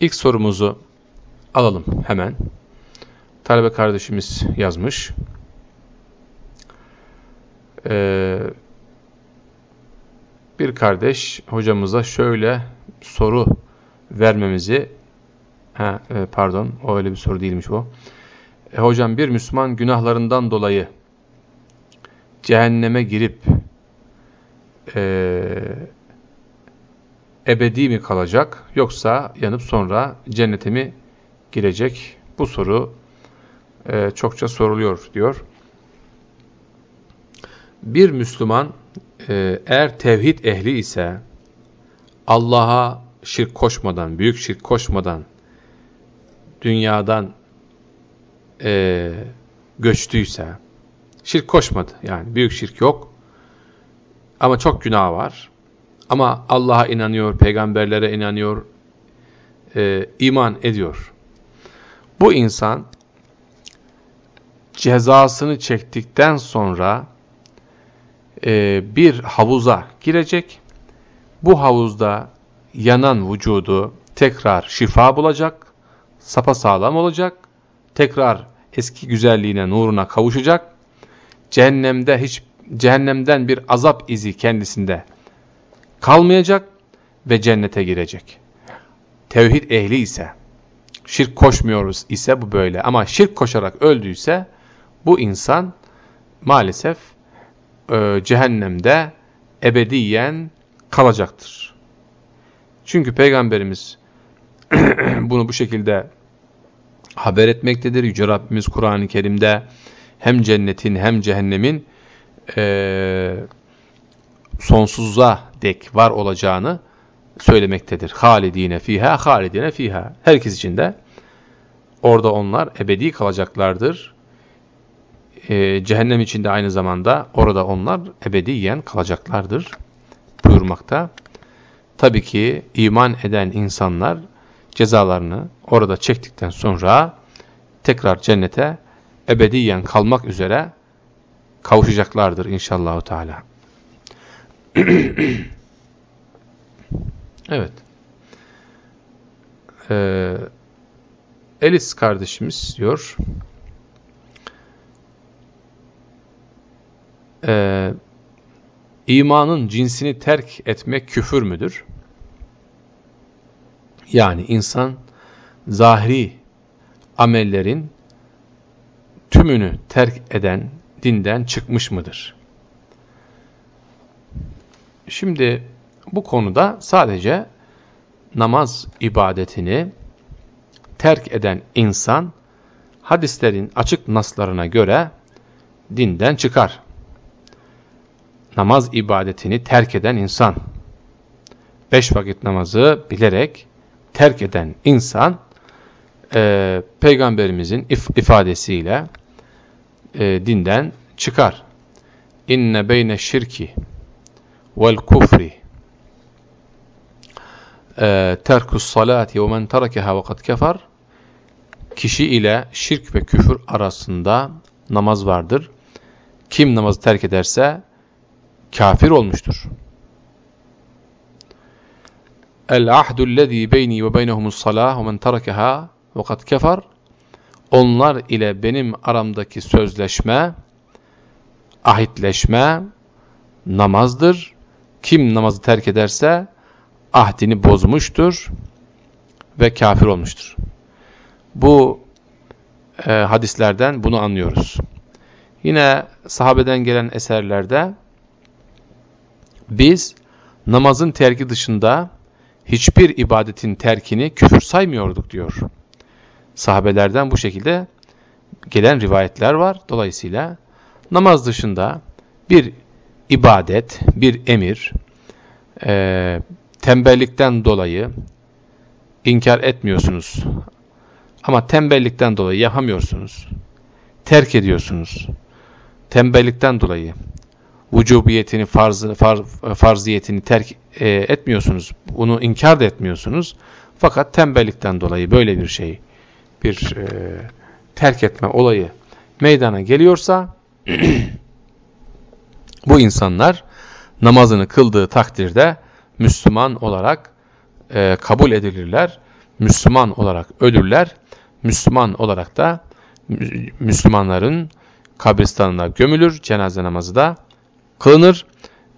İlk sorumuzu alalım hemen. Talebe kardeşimiz yazmış. Ee, bir kardeş hocamıza şöyle soru vermemizi ha, e, pardon o öyle bir soru değilmiş o. E, hocam bir Müslüman günahlarından dolayı cehenneme girip e, ebedi mi kalacak yoksa yanıp sonra cennete mi girecek? Bu soru e, çokça soruluyor diyor. Bir Müslüman e, eğer tevhid ehli ise Allah'a şirk koşmadan, büyük şirk koşmadan dünyadan e, göçtüyse, şirk koşmadı yani büyük şirk yok ama çok günah var ama Allah'a inanıyor, peygamberlere inanıyor, e, iman ediyor. Bu insan cezasını çektikten sonra e, bir havuza girecek. Bu havuzda yanan vücudu tekrar şifa bulacak, sapasağlam olacak, tekrar eski güzelliğine, nuruna kavuşacak. Cehennemde hiç cehennemden bir azap izi kendisinde kalmayacak ve cennete girecek. Tevhid ehli ise, şirk koşmuyoruz ise bu böyle ama şirk koşarak öldüyse bu insan maalesef e, cehennemde ebediyen kalacaktır. Çünkü Peygamberimiz bunu bu şekilde haber etmektedir. Yüce Rabbimiz Kur'an-ı Kerim'de hem cennetin hem cehennemin e, sonsuza dek var olacağını söylemektedir. Halidine fiha, halidine fiha. Herkes için de orada onlar ebedi kalacaklardır. Ee, cehennem içinde aynı zamanda orada onlar ebediyen kalacaklardır buyurmakta. Tabii ki iman eden insanlar cezalarını orada çektikten sonra tekrar cennete ebediyen kalmak üzere kavuşacaklardır inşallah Teala. evet. Ee, Elis kardeşimiz diyor. Ee, imanın cinsini terk etmek küfür müdür? Yani insan zahiri amellerin tümünü terk eden dinden çıkmış mıdır? Şimdi bu konuda sadece namaz ibadetini terk eden insan hadislerin açık naslarına göre dinden çıkar. Namaz ibadetini terk eden insan, beş vakit namazı bilerek terk eden insan, e, Peygamberimizin if ifadesiyle e, dinden çıkar. İnne beyne şirki vel kufri e, terkus salati ve men terakeha ve kad kefer kişi ile şirk ve küfür arasında namaz vardır. Kim namazı terk ederse kafir olmuştur. El ahdu'llezî beyni ve beynehumus salâh ve men terakeha ve kad kefer onlar ile benim aramdaki sözleşme, ahitleşme namazdır. Kim namazı terk ederse ahdini bozmuştur ve kafir olmuştur. Bu e, hadislerden bunu anlıyoruz. Yine sahabeden gelen eserlerde biz namazın terki dışında hiçbir ibadetin terkini küfür saymıyorduk diyor. Sahabelerden bu şekilde gelen rivayetler var. Dolayısıyla namaz dışında bir ibadet, bir emir, e, tembellikten dolayı inkar etmiyorsunuz. Ama tembellikten dolayı yapamıyorsunuz. Terk ediyorsunuz. Tembellikten dolayı vücubiyetini, farz, farz, farziyetini terk e, etmiyorsunuz. Bunu inkar da etmiyorsunuz. Fakat tembellikten dolayı böyle bir şey, bir e, terk etme olayı meydana geliyorsa bu insanlar namazını kıldığı takdirde Müslüman olarak e, kabul edilirler Müslüman olarak ölürler. Müslüman olarak da Müslümanların kabristanına gömülür. Cenaze namazı da kılınır.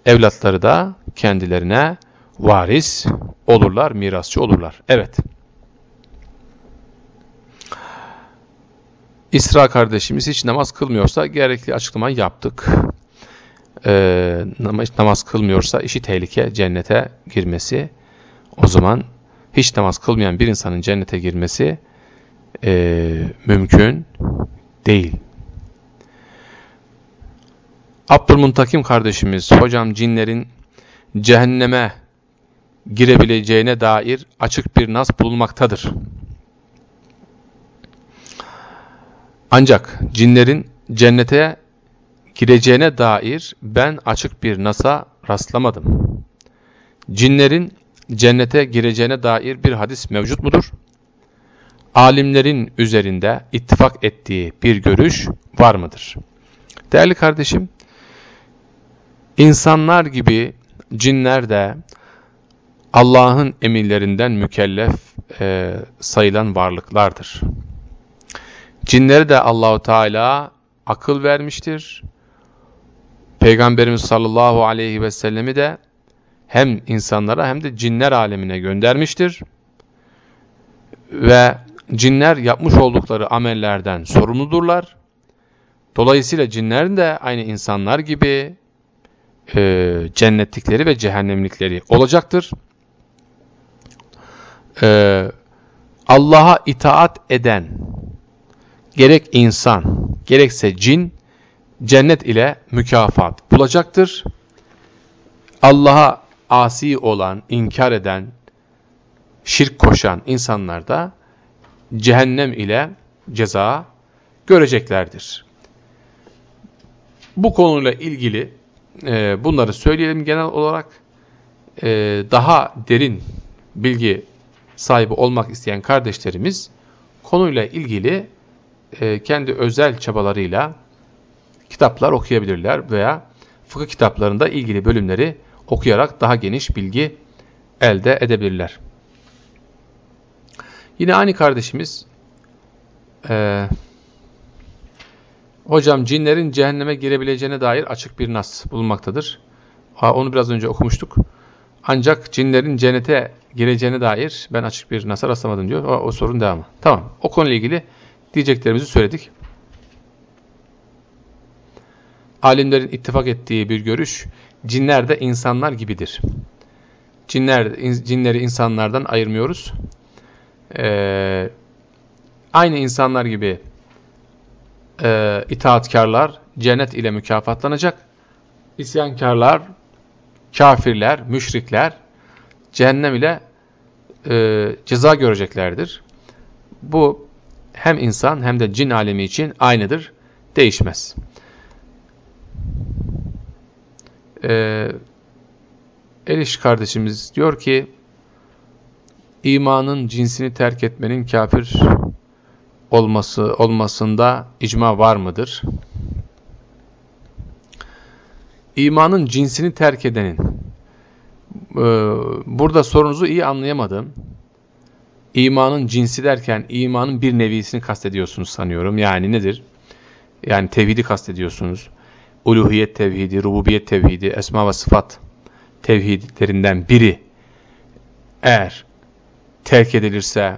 Evlatları da kendilerine varis olurlar, mirasçı olurlar. Evet. İsra kardeşimiz hiç namaz kılmıyorsa gerekli açıklamayı yaptık. Ee, namaz kılmıyorsa işi tehlike cennete girmesi. O zaman hiç namaz kılmayan bir insanın cennete girmesi e, mümkün değil. Abdülmuntakim kardeşimiz, hocam cinlerin cehenneme girebileceğine dair açık bir nas bulunmaktadır. Ancak cinlerin cennete gireceğine dair ben açık bir nasa rastlamadım. Cinlerin cennete gireceğine dair bir hadis mevcut mudur? Alimlerin üzerinde ittifak ettiği bir görüş var mıdır? Değerli kardeşim, insanlar gibi cinler de Allah'ın emirlerinden mükellef e, sayılan varlıklardır. Cinleri de Allahu Teala akıl vermiştir. Peygamberimiz sallallahu aleyhi ve sellemi de hem insanlara hem de cinler alemine göndermiştir. Ve cinler yapmış oldukları amellerden sorumludurlar. Dolayısıyla cinlerin de aynı insanlar gibi e, cennetlikleri ve cehennemlikleri olacaktır. E, Allah'a itaat eden gerek insan gerekse cin cennet ile mükafat bulacaktır. Allah'a asi olan, inkar eden, şirk koşan insanlar da cehennem ile ceza göreceklerdir. Bu konuyla ilgili e, bunları söyleyelim genel olarak. E, daha derin bilgi sahibi olmak isteyen kardeşlerimiz konuyla ilgili e, kendi özel çabalarıyla kitaplar okuyabilirler veya fıkıh kitaplarında ilgili bölümleri okuyarak daha geniş bilgi elde edebilirler. Yine aynı kardeşimiz e, hocam cinlerin cehenneme girebileceğine dair açık bir nas bulunmaktadır. Onu biraz önce okumuştuk. Ancak cinlerin cennete gireceğine dair ben açık bir nas'a rastlamadım diyor. O, o sorun devamı. Tamam. O konuyla ilgili diyeceklerimizi söyledik. Alimlerin ittifak ettiği bir görüş, cinler de insanlar gibidir. Cinler, cinleri insanlardan ayırmıyoruz. Ee, aynı insanlar gibi e, itaatkarlar cennet ile mükafatlanacak. İsyankarlar, kafirler, müşrikler cehennem ile e, ceza göreceklerdir. Bu hem insan hem de cin alemi için aynıdır, değişmez. Ee, Eliş kardeşimiz diyor ki, imanın cinsini terk etmenin kafir olması olmasında icma var mıdır? İmanın cinsini terk edenin, e, burada sorunuzu iyi anlayamadım imanın cinsi derken imanın bir nevisini kastediyorsunuz sanıyorum. Yani nedir? Yani tevhidi kastediyorsunuz. Uluhiyet tevhidi, rububiyet tevhidi, esma ve sıfat tevhidlerinden biri eğer terk edilirse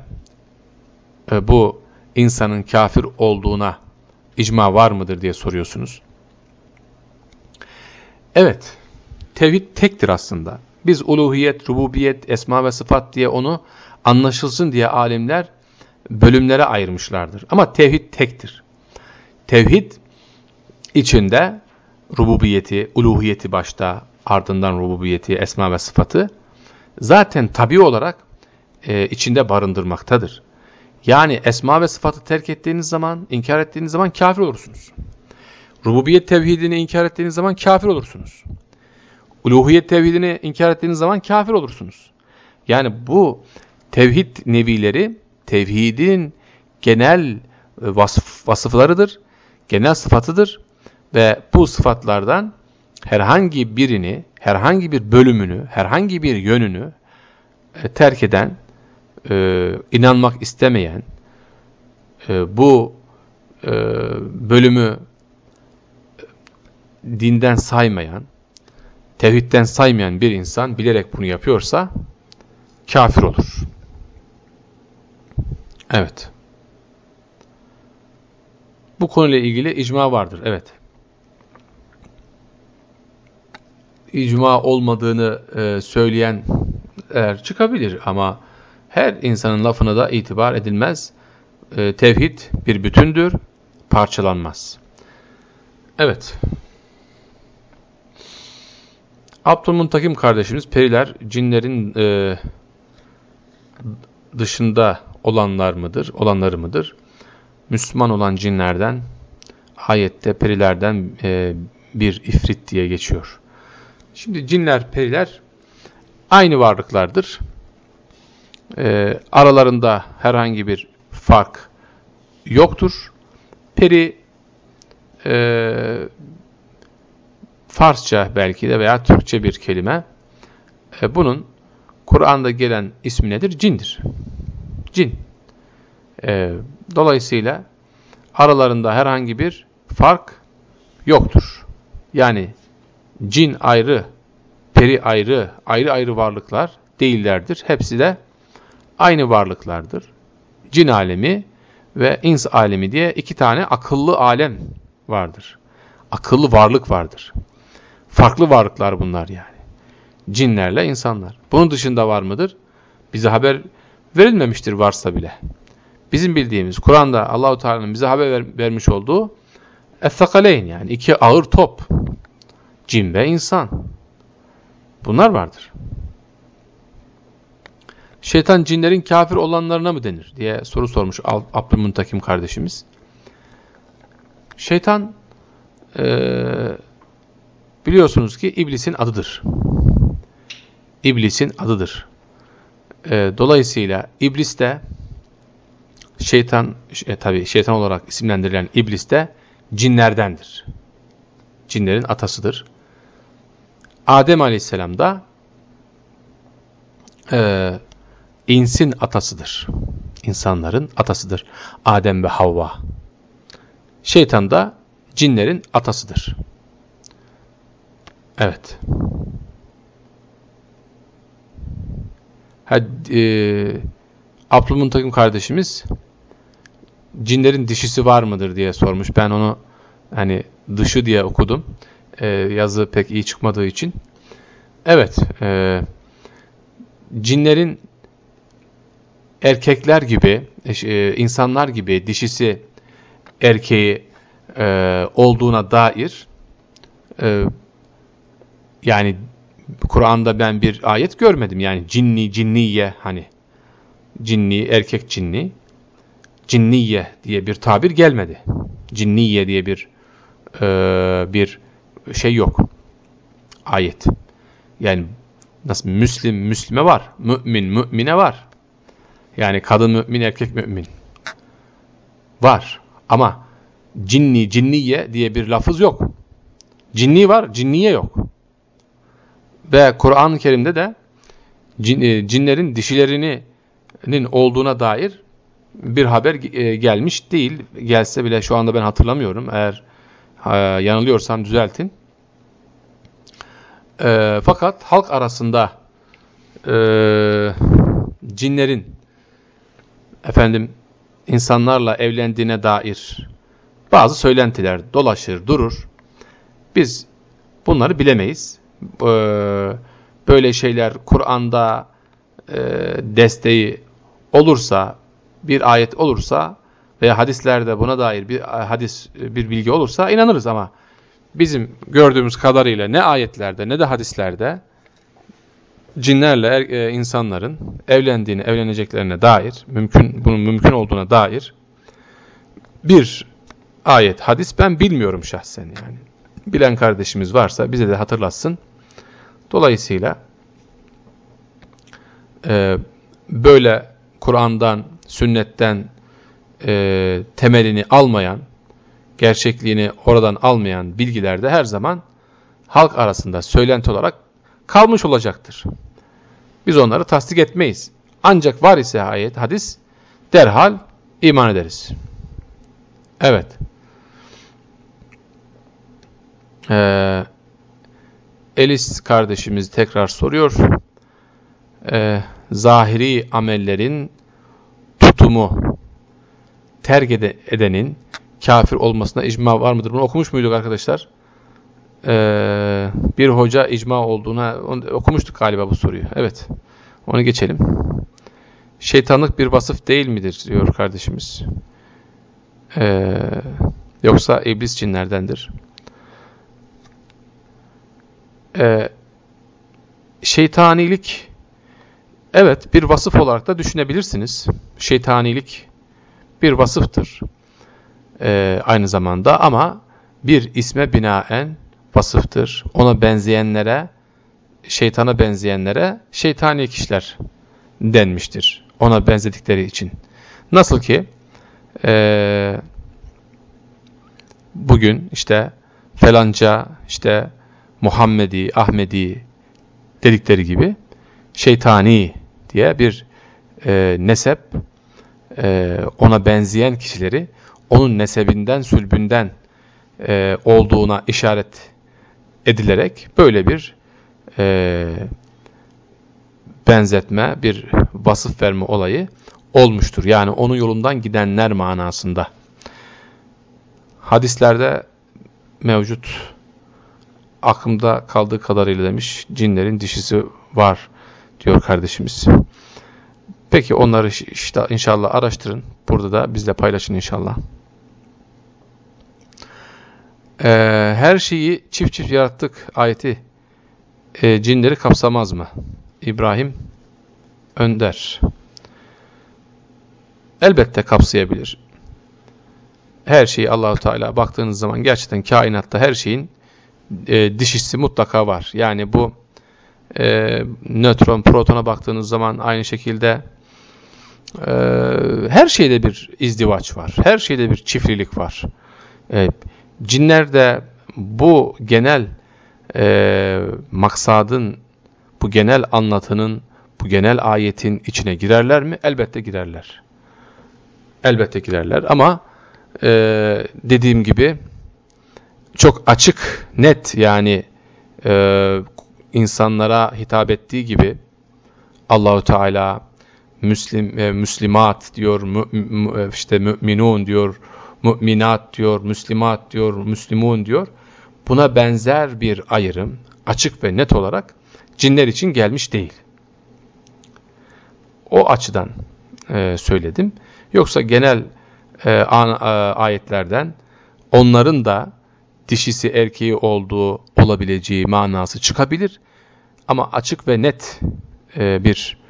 e, bu insanın kafir olduğuna icma var mıdır diye soruyorsunuz. Evet, tevhid tektir aslında. Biz uluhiyet, rububiyet, esma ve sıfat diye onu anlaşılsın diye alimler bölümlere ayırmışlardır. Ama tevhid tektir. Tevhid içinde rububiyeti, uluhiyeti başta ardından rububiyeti, esma ve sıfatı zaten tabi olarak e, içinde barındırmaktadır. Yani esma ve sıfatı terk ettiğiniz zaman, inkar ettiğiniz zaman kafir olursunuz. Rububiyet tevhidini inkar ettiğiniz zaman kafir olursunuz. Uluhiyet tevhidini inkar ettiğiniz zaman kafir olursunuz. Yani bu tevhid nevileri tevhidin genel e, vasıf, vasıflarıdır, genel sıfatıdır ve bu sıfatlardan herhangi birini, herhangi bir bölümünü, herhangi bir yönünü e, terk eden e, inanmak istemeyen, e, bu e, bölümü dinden saymayan, tevhidden saymayan bir insan bilerek bunu yapıyorsa kafir olur. Evet. Bu konuyla ilgili icma vardır. Evet. İcma olmadığını e, söyleyen eğer çıkabilir ama her insanın lafına da itibar edilmez. E, tevhid bir bütündür, parçalanmaz. Evet. Abdülmuntakim kardeşimiz periler cinlerin e, dışında olanlar mıdır, olanları mıdır? Müslüman olan cinlerden ayette perilerden e, bir ifrit diye geçiyor. Şimdi cinler, periler aynı varlıklardır. E, aralarında herhangi bir fark yoktur. Peri e, Farsça belki de veya Türkçe bir kelime. E, bunun Kur'an'da gelen ismi nedir? Cindir. Cin. E, dolayısıyla aralarında herhangi bir fark yoktur. Yani cin ayrı, peri ayrı, ayrı ayrı varlıklar değillerdir. Hepsi de aynı varlıklardır. Cin alemi ve ins alemi diye iki tane akıllı alem vardır. Akıllı varlık vardır. Farklı varlıklar bunlar yani. Cinlerle insanlar. Bunun dışında var mıdır? Bize haber verilmemiştir varsa bile. Bizim bildiğimiz Kur'an'da Allahu Teala'nın bize haber ver, vermiş olduğu Ethakaleyn yani iki ağır top. Cin ve insan. Bunlar vardır. Şeytan cinlerin kafir olanlarına mı denir diye soru sormuş Abdülmuntakim kardeşimiz. Şeytan e, biliyorsunuz ki iblisin adıdır. İblisin adıdır. E, dolayısıyla iblis de şeytan, e, tabi şeytan olarak isimlendirilen iblis de cinlerdendir. Cinlerin atasıdır. Adem aleyhisselam da e, insin atasıdır. İnsanların atasıdır. Adem ve Havva. Şeytan da cinlerin atasıdır. Evet. Ha, e, Abdülmuntakim kardeşimiz cinlerin dişisi var mıdır diye sormuş. Ben onu hani dışı diye okudum. E, yazı pek iyi çıkmadığı için. Evet. E, cinlerin erkekler gibi, e, insanlar gibi dişisi erkeği e, olduğuna dair e, yani Kur'an'da ben bir ayet görmedim. Yani cinni, cinniye hani cinni, erkek cinni, cinniye diye bir tabir gelmedi. Cinniye diye bir e, bir şey yok. Ayet. Yani nasıl Müslim, Müslime var. Mümin, mümine var. Yani kadın mümin, erkek mümin. Var. Ama cinni, cinniye diye bir lafız yok. Cinni var, cinniye yok. Ve Kur'an-ı Kerim'de de e, cinlerin dişilerinin olduğuna dair bir haber e, gelmiş değil. Gelse bile şu anda ben hatırlamıyorum. Eğer yanılıyorsam düzeltin. E, fakat halk arasında e, cinlerin efendim insanlarla evlendiğine dair bazı söylentiler dolaşır, durur. Biz bunları bilemeyiz. Ee, böyle şeyler Kur'an'da e, desteği olursa, bir ayet olursa veya hadislerde buna dair bir hadis, bir bilgi olursa inanırız ama bizim gördüğümüz kadarıyla ne ayetlerde ne de hadislerde cinlerle er, e, insanların evlendiğini, evleneceklerine dair, mümkün bunun mümkün olduğuna dair bir ayet, hadis ben bilmiyorum şahsen yani. Bilen kardeşimiz varsa bize de hatırlatsın. Dolayısıyla e, böyle Kur'an'dan, sünnetten e, temelini almayan, gerçekliğini oradan almayan bilgilerde her zaman halk arasında söylenti olarak kalmış olacaktır. Biz onları tasdik etmeyiz. Ancak var ise ayet, hadis derhal iman ederiz. Evet. Ee, Elis kardeşimiz tekrar soruyor. Ee, zahiri amellerin tutumu terk edenin kafir olmasına icma var mıdır? Bunu okumuş muyduk arkadaşlar? Ee, bir hoca icma olduğuna okumuştuk galiba bu soruyu. Evet. Onu geçelim. Şeytanlık bir vasıf değil midir diyor kardeşimiz. Ee, yoksa iblis cinlerdendir. Ee, şeytanilik evet bir vasıf olarak da düşünebilirsiniz. Şeytanilik bir vasıftır. Ee, aynı zamanda ama bir isme binaen vasıftır. Ona benzeyenlere, şeytana benzeyenlere şeytani kişiler denmiştir. Ona benzedikleri için. Nasıl ki e, bugün işte felanca işte Muhammedi, Ahmedi dedikleri gibi şeytani diye bir e, nesep e, ona benzeyen kişileri onun nesebinden, sülbünden e, olduğuna işaret edilerek böyle bir e, benzetme, bir vasıf verme olayı olmuştur. Yani onun yolundan gidenler manasında. Hadislerde mevcut aklımda kaldığı kadarıyla demiş cinlerin dişisi var diyor kardeşimiz. Peki onları işte inşallah araştırın. Burada da bizle paylaşın inşallah. Ee, her şeyi çift çift yarattık ayeti e, cinleri kapsamaz mı? İbrahim Önder. Elbette kapsayabilir. Her şeyi Allahu Teala baktığınız zaman gerçekten kainatta her şeyin e, dişisi mutlaka var. Yani bu e, nötron, protona baktığınız zaman aynı şekilde e, her şeyde bir izdivaç var. Her şeyde bir çiftlilik var. E, cinler de bu genel e, maksadın, bu genel anlatının, bu genel ayetin içine girerler mi? Elbette girerler. Elbette girerler ama e, dediğim gibi çok açık, net yani e, insanlara hitap ettiği gibi Allahu Teala Müslim e, Müslimat diyor, mü, mü, işte müminun diyor, müminat diyor, müslimat diyor, müslimun diyor. Buna benzer bir ayrım açık ve net olarak cinler için gelmiş değil. O açıdan e, söyledim. Yoksa genel e, an, e, ayetlerden onların da dişisi erkeği olduğu olabileceği manası çıkabilir. Ama açık ve net e, bir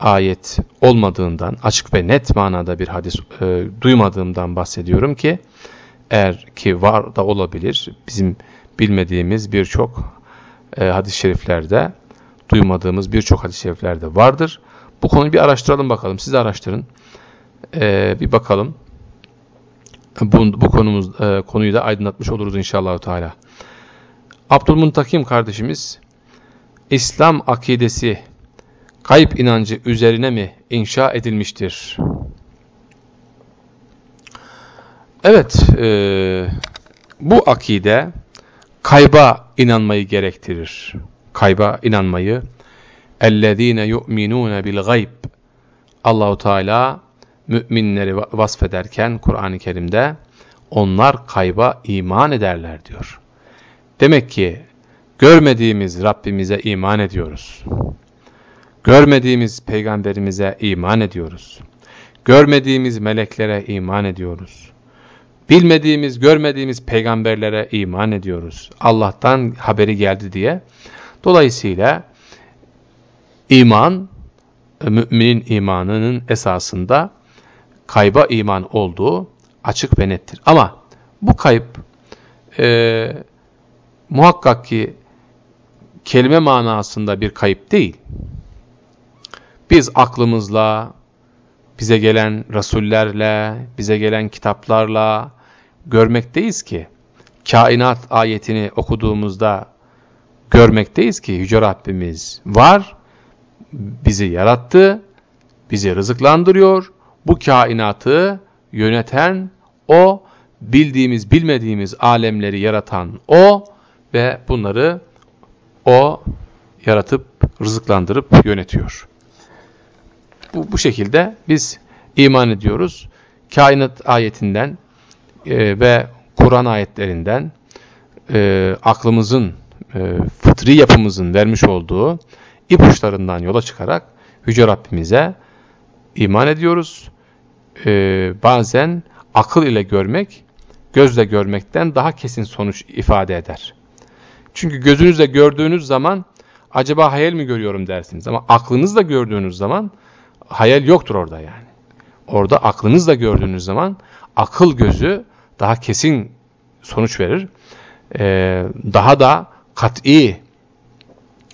ayet olmadığından, açık ve net manada bir hadis e, duymadığımdan bahsediyorum ki, eğer ki var da olabilir, bizim bilmediğimiz birçok e, hadis-i şeriflerde, duymadığımız birçok hadis-i şeriflerde vardır. Bu konuyu bir araştıralım bakalım, siz araştırın, e, bir bakalım. Bu, bu konumuz, e, konuyu da aydınlatmış oluruz inşallah. Teala. Abdülmuntakim kardeşimiz, İslam akidesi kayıp inancı üzerine mi inşa edilmiştir? Evet, e, bu akide kayba inanmayı gerektirir. Kayba inanmayı اَلَّذ۪ينَ يُؤْمِنُونَ بِالْغَيْبِ Allahu Teala müminleri vasfederken Kur'an-ı Kerim'de onlar kayba iman ederler diyor. Demek ki görmediğimiz Rabbimize iman ediyoruz. Görmediğimiz peygamberimize iman ediyoruz. Görmediğimiz meleklere iman ediyoruz. Bilmediğimiz, görmediğimiz peygamberlere iman ediyoruz. Allah'tan haberi geldi diye. Dolayısıyla iman, müminin imanının esasında kayba iman olduğu açık ve nettir. Ama bu kayıp e, muhakkak ki kelime manasında bir kayıp değil. Biz aklımızla, bize gelen rasullerle, bize gelen kitaplarla görmekteyiz ki, kainat ayetini okuduğumuzda görmekteyiz ki Yüce Rabbimiz var, bizi yarattı, bizi rızıklandırıyor. Bu kainatı yöneten o, bildiğimiz bilmediğimiz alemleri yaratan o ve bunları o yaratıp rızıklandırıp yönetiyor. Bu, bu şekilde biz iman ediyoruz. Kainat ayetinden e, ve Kur'an ayetlerinden e, aklımızın, e, fıtri yapımızın vermiş olduğu ipuçlarından yola çıkarak Yüce Rabbimize iman ediyoruz. E, bazen akıl ile görmek, gözle görmekten daha kesin sonuç ifade eder. Çünkü gözünüzle gördüğünüz zaman acaba hayal mi görüyorum dersiniz. Ama aklınızla gördüğünüz zaman hayal yoktur orada yani. Orada aklınızla gördüğünüz zaman akıl gözü daha kesin sonuç verir. Ee, daha da kat'i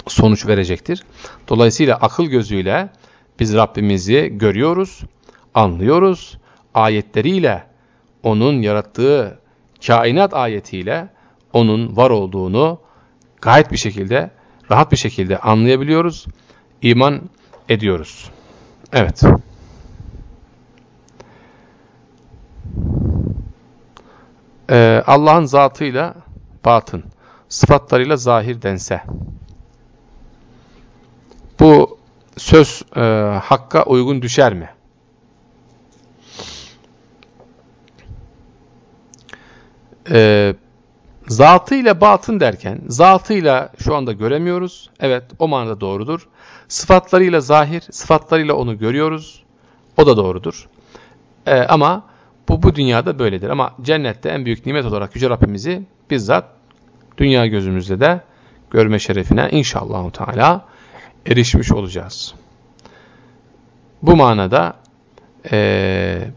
sonuç verecektir. Dolayısıyla akıl gözüyle biz Rabbimizi görüyoruz, anlıyoruz. Ayetleriyle, onun yarattığı kainat ayetiyle onun var olduğunu gayet bir şekilde, rahat bir şekilde anlayabiliyoruz, iman ediyoruz. Evet. Ee, Allah'ın zatıyla batın, sıfatlarıyla zahir dense, bu söz e, hakka uygun düşer mi? Ee, zatıyla batın derken, zatıyla şu anda göremiyoruz. Evet, o manada doğrudur. Sıfatlarıyla zahir, sıfatlarıyla onu görüyoruz. O da doğrudur. Ee, ama bu bu dünyada böyledir. Ama cennette en büyük nimet olarak Yüce Rabbimizi bizzat dünya gözümüzle de görme şerefine inşallah Teala erişmiş olacağız. Bu manada e,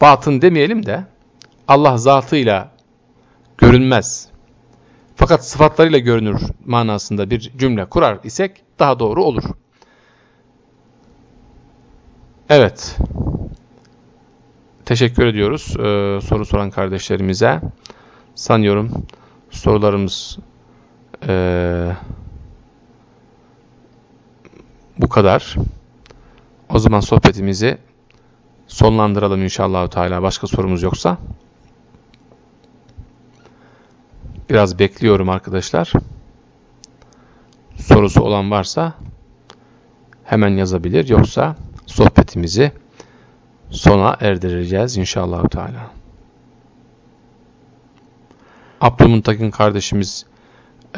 batın demeyelim de Allah zatıyla görünmez. Fakat sıfatlarıyla görünür manasında bir cümle kurar isek daha doğru olur. Evet. Teşekkür ediyoruz ee, soru soran kardeşlerimize. Sanıyorum sorularımız e, bu kadar. O zaman sohbetimizi sonlandıralım inşallah Teala. Başka sorumuz yoksa. Biraz bekliyorum arkadaşlar. Sorusu olan varsa hemen yazabilir. Yoksa sohbetimizi sona erdireceğiz inşallah Teala. Abdülmuntakin kardeşimiz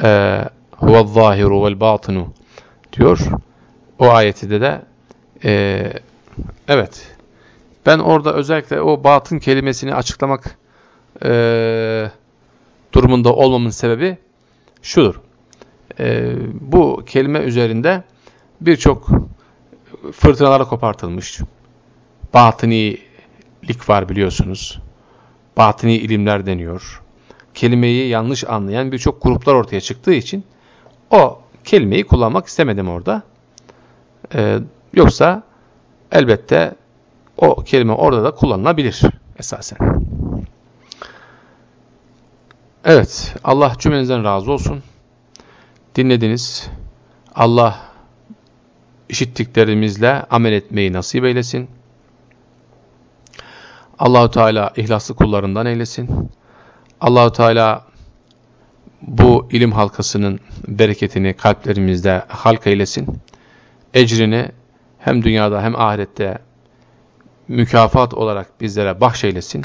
e, huvezzâhiru vel batinu diyor. O ayeti de de e, evet ben orada özellikle o batın kelimesini açıklamak e, durumunda olmamın sebebi şudur. E, bu kelime üzerinde birçok fırtınalara kopartılmış. Batınilik var biliyorsunuz. Batıni ilimler deniyor. Kelimeyi yanlış anlayan birçok gruplar ortaya çıktığı için o kelimeyi kullanmak istemedim orada. Ee, yoksa elbette o kelime orada da kullanılabilir esasen. Evet, Allah cümlenizden razı olsun. Dinlediniz. Allah işittiklerimizle amel etmeyi nasip eylesin. Allahu Teala ihlaslı kullarından eylesin. Allahu Teala bu ilim halkasının bereketini kalplerimizde halka eylesin. Ecrini hem dünyada hem ahirette mükafat olarak bizlere bahşeylesin.